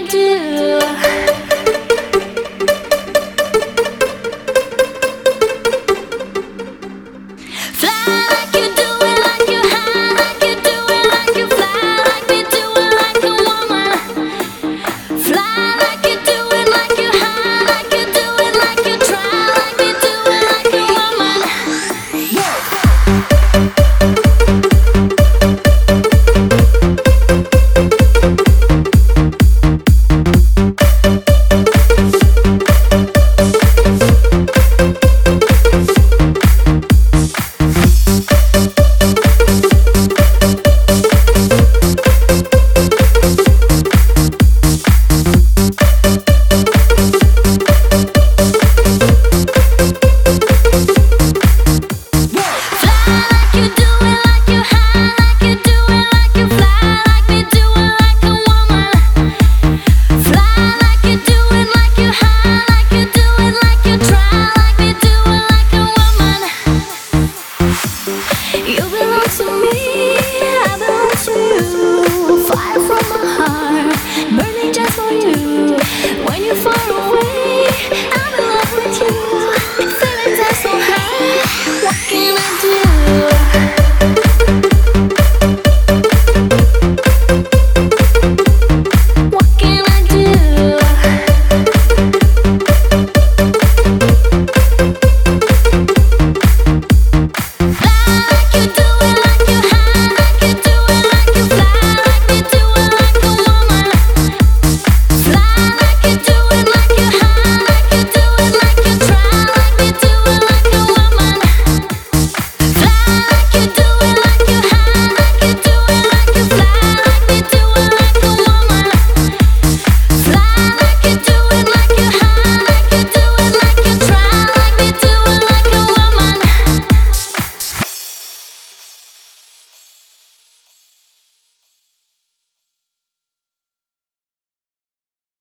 do. You belong to me.